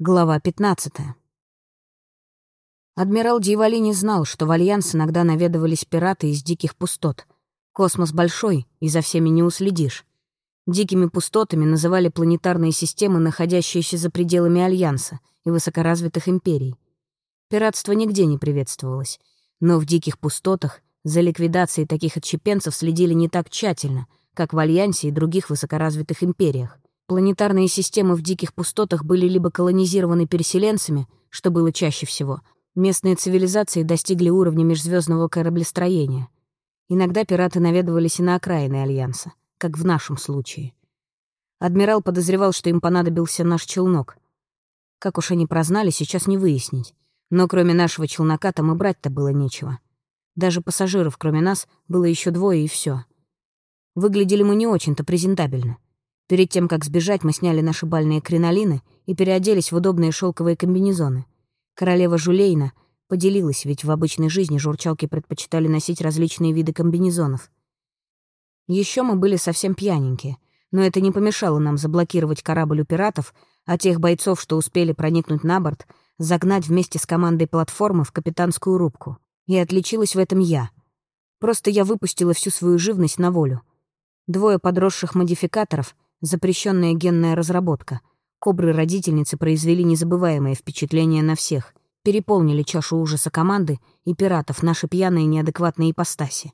Глава 15. Адмирал Дьяволи не знал, что в Альянс иногда наведывались пираты из диких пустот. Космос большой, и за всеми не уследишь. Дикими пустотами называли планетарные системы, находящиеся за пределами Альянса и высокоразвитых империй. Пиратство нигде не приветствовалось, но в диких пустотах за ликвидацией таких отщепенцев следили не так тщательно, как в Альянсе и других высокоразвитых империях. Планетарные системы в диких пустотах были либо колонизированы переселенцами, что было чаще всего. Местные цивилизации достигли уровня межзвездного кораблестроения. Иногда пираты наведывались и на окраины Альянса, как в нашем случае. Адмирал подозревал, что им понадобился наш челнок. Как уж они прознали, сейчас не выяснить. Но кроме нашего челнока там и брать-то было нечего. Даже пассажиров, кроме нас, было еще двое, и все. Выглядели мы не очень-то презентабельно. Перед тем, как сбежать, мы сняли наши бальные кринолины и переоделись в удобные шелковые комбинезоны. Королева Жулейна поделилась, ведь в обычной жизни журчалки предпочитали носить различные виды комбинезонов. Еще мы были совсем пьяненькие, но это не помешало нам заблокировать корабль у пиратов, а тех бойцов, что успели проникнуть на борт, загнать вместе с командой платформы в капитанскую рубку. И отличилась в этом я. Просто я выпустила всю свою живность на волю. Двое подросших модификаторов — Запрещенная генная разработка. Кобры-родительницы произвели незабываемое впечатление на всех. Переполнили чашу ужаса команды и пиратов наши пьяные неадекватные ипостаси.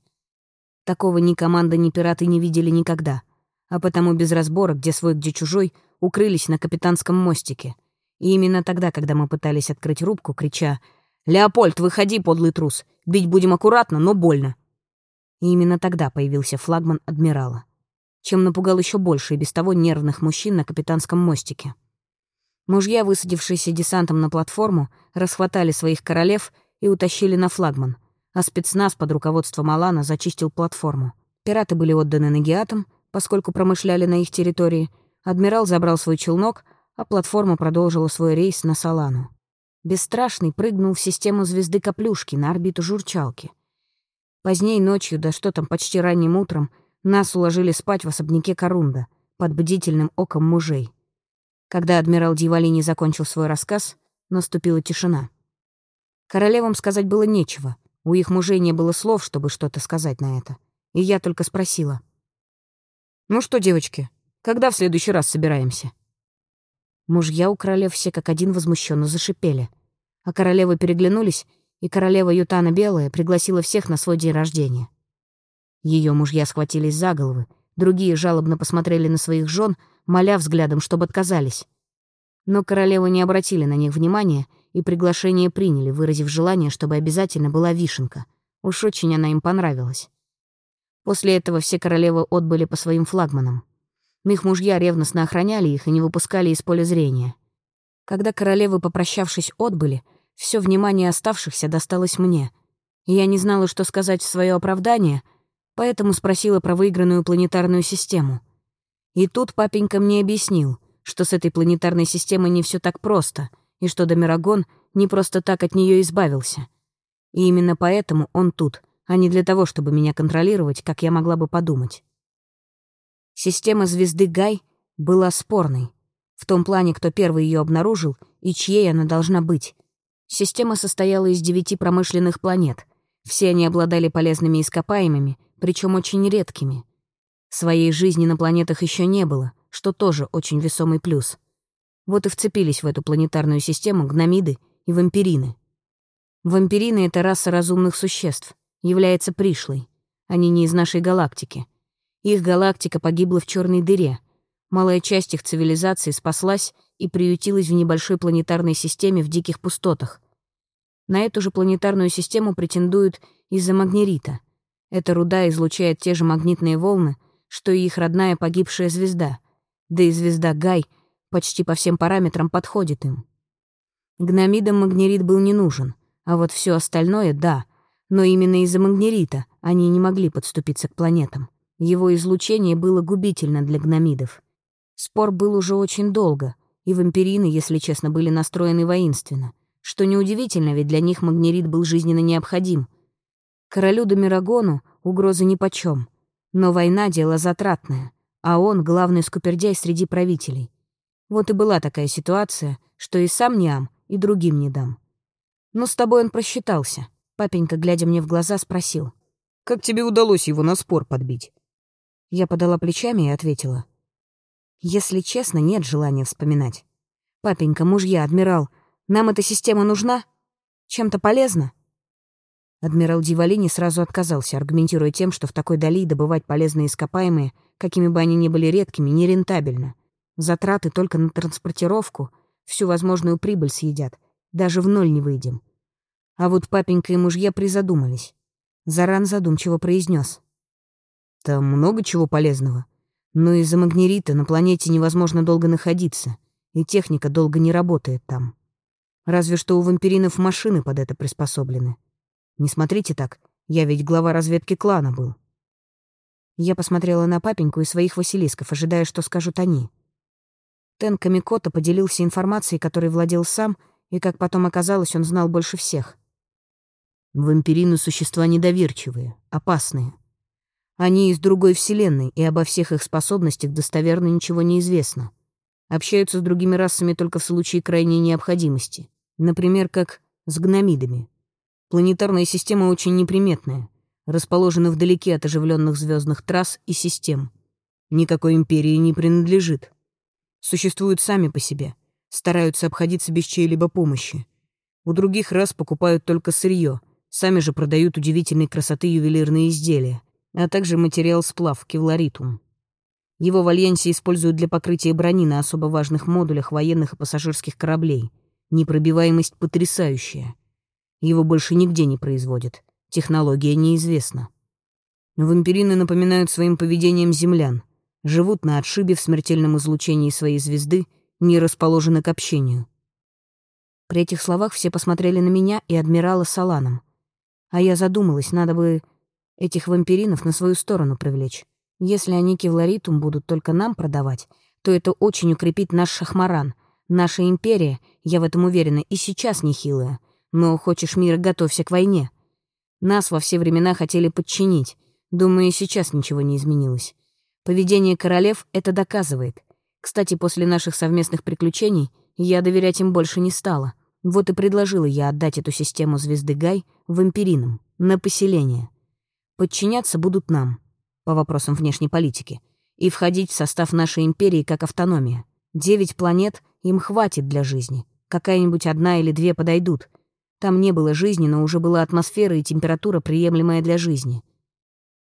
Такого ни команда, ни пираты не видели никогда. А потому без разбора, где свой, где чужой, укрылись на капитанском мостике. И именно тогда, когда мы пытались открыть рубку, крича «Леопольд, выходи, подлый трус! Бить будем аккуратно, но больно!» И именно тогда появился флагман адмирала чем напугал еще больше и без того нервных мужчин на капитанском мостике. Мужья, высадившиеся десантом на платформу, расхватали своих королев и утащили на флагман, а спецназ под руководством Алана зачистил платформу. Пираты были отданы нагиатам, поскольку промышляли на их территории, адмирал забрал свой челнок, а платформа продолжила свой рейс на Салану. Бесстрашный прыгнул в систему звезды Каплюшки на орбиту Журчалки. Поздней ночью, да что там, почти ранним утром — нас уложили спать в особняке Корунда, под бдительным оком мужей. Когда адмирал Дьяволини закончил свой рассказ, наступила тишина. Королевам сказать было нечего, у их мужей не было слов, чтобы что-то сказать на это. И я только спросила. «Ну что, девочки, когда в следующий раз собираемся?» Мужья у королев все как один возмущенно зашипели. А королевы переглянулись, и королева Ютана Белая пригласила всех на свой день рождения. Ее мужья схватились за головы, другие жалобно посмотрели на своих жен, моля взглядом, чтобы отказались. Но королевы не обратили на них внимания и приглашение приняли, выразив желание, чтобы обязательно была вишенка. Уж очень она им понравилась. После этого все королевы отбыли по своим флагманам. Их мужья ревностно охраняли их и не выпускали из поля зрения. Когда королевы, попрощавшись, отбыли, все внимание оставшихся досталось мне. Я не знала, что сказать в свое оправдание — поэтому спросила про выигранную планетарную систему. И тут папенька мне объяснил, что с этой планетарной системой не все так просто, и что Домирагон не просто так от нее избавился. И именно поэтому он тут, а не для того, чтобы меня контролировать, как я могла бы подумать. Система звезды Гай была спорной, в том плане, кто первый ее обнаружил и чьей она должна быть. Система состояла из девяти промышленных планет. Все они обладали полезными ископаемыми, причем очень редкими. Своей жизни на планетах еще не было, что тоже очень весомый плюс. Вот и вцепились в эту планетарную систему гномиды и вампирины. Вампирины — это раса разумных существ, является пришлой. Они не из нашей галактики. Их галактика погибла в черной дыре. Малая часть их цивилизации спаслась и приютилась в небольшой планетарной системе в диких пустотах. На эту же планетарную систему претендуют из-за магнерита, эта руда излучает те же магнитные волны, что и их родная погибшая звезда. Да и звезда Гай почти по всем параметрам подходит им. Гномидам магнерит был не нужен, а вот все остальное — да. Но именно из-за магнерита они не могли подступиться к планетам. Его излучение было губительно для гномидов. Спор был уже очень долго, и вампирины, если честно, были настроены воинственно. Что неудивительно, ведь для них магнерит был жизненно необходим — Королю Домирагону угрозы нипочём. Но война — дело затратное, а он — главный скупердяй среди правителей. Вот и была такая ситуация, что и сам не ам, и другим не дам. Но с тобой он просчитался. Папенька, глядя мне в глаза, спросил. «Как тебе удалось его на спор подбить?» Я подала плечами и ответила. «Если честно, нет желания вспоминать. Папенька, мужья, адмирал, нам эта система нужна? Чем-то полезна?» Адмирал Дивалини сразу отказался, аргументируя тем, что в такой дали добывать полезные ископаемые, какими бы они ни были редкими, нерентабельно. Затраты только на транспортировку всю возможную прибыль съедят, даже в ноль не выйдем. А вот папенька и мужья призадумались. Заран задумчиво произнес: «Там много чего полезного. Но из-за магнерита на планете невозможно долго находиться, и техника долго не работает там. Разве что у вампиринов машины под это приспособлены. Не смотрите так, я ведь глава разведки клана был». Я посмотрела на папеньку и своих Василисков, ожидая, что скажут они. Тен Камикото поделился информацией, которой владел сам, и, как потом оказалось, он знал больше всех. Вампирины — существа недоверчивые, опасные. Они из другой вселенной, и обо всех их способностях достоверно ничего не известно. Общаются с другими расами только в случае крайней необходимости. Например, как с гномидами. Планетарная система очень неприметная, расположена вдалеке от оживленных звездных трасс и систем. Никакой империи не принадлежит существуют сами по себе, стараются обходиться без чьей-либо помощи. У других раз покупают только сырье, сами же продают удивительной красоты ювелирные изделия, а также материал-сплав, кевларитум. Его в Альянсе используют для покрытия брони на особо важных модулях военных и пассажирских кораблей. Непробиваемость потрясающая. Его больше нигде не производят. Технология неизвестна. Вампирины напоминают своим поведением землян — живут на отшибе в смертельном излучении своей звезды, не расположены к общению. При этих словах все посмотрели на меня и адмирала Саланом. А я задумалась, надо бы этих вампиринов на свою сторону привлечь. Если они кевларитум будут только нам продавать, то это очень укрепит наш шахмаран. Наша империя, я в этом уверена, и сейчас нехилая. Но хочешь мира, готовься к войне. Нас во все времена хотели подчинить. Думаю, сейчас ничего не изменилось. Поведение королев это доказывает. Кстати, после наших совместных приключений я доверять им больше не стала. Вот и предложила я отдать эту систему звезды Гай вампиринам, на поселение. Подчиняться будут нам, по вопросам внешней политики, и входить в состав нашей империи как автономия. Девять планет им хватит для жизни. Какая-нибудь одна или две подойдут. Там не было жизни, но уже была атмосфера и температура, приемлемая для жизни.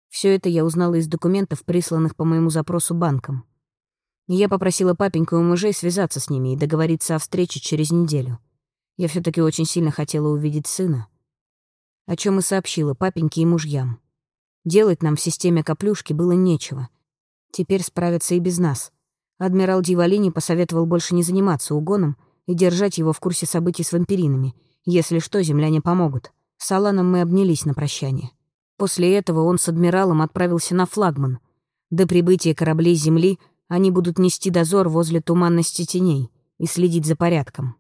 Все это я узнала из документов, присланных по моему запросу банком. Я попросила папеньку и мужей связаться с ними и договориться о встрече через неделю. Я все таки очень сильно хотела увидеть сына. О чем и сообщила папеньке и мужьям. Делать нам в системе коплюшки было нечего. Теперь справятся и без нас. Адмирал Дивалини посоветовал больше не заниматься угоном и держать его в курсе событий с вампиринами. Если что, земляне помогут. С Аланом мы обнялись на прощание. После этого он с адмиралом отправился на флагман. До прибытия кораблей Земли они будут нести дозор возле туманности теней и следить за порядком.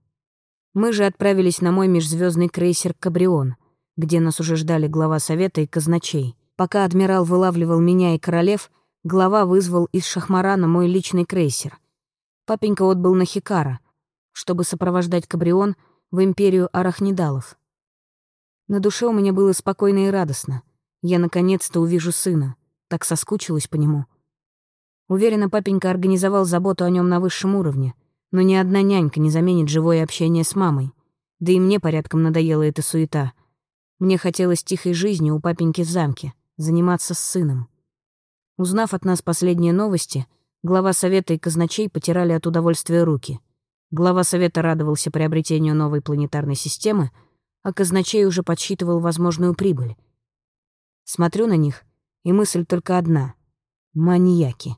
Мы же отправились на мой межзвездный крейсер «Кабрион», где нас уже ждали глава совета и казначей. Пока адмирал вылавливал меня и королев, глава вызвал из Шахмарана мой личный крейсер. Папенька отбыл на Хикара, чтобы сопровождать Кабрион в империю арахнидалов. На душе у меня было спокойно и радостно. Я наконец-то увижу сына. Так соскучилась по нему. Уверена, папенька организовал заботу о нем на высшем уровне, но ни одна нянька не заменит живое общение с мамой. Да и мне порядком надоела эта суета. Мне хотелось тихой жизни у папеньки в замке, заниматься с сыном. Узнав от нас последние новости, глава совета и казначей потирали от удовольствия руки. Глава совета радовался приобретению новой планетарной системы, а казначей уже подсчитывал возможную прибыль. Смотрю на них, и мысль только одна — маньяки.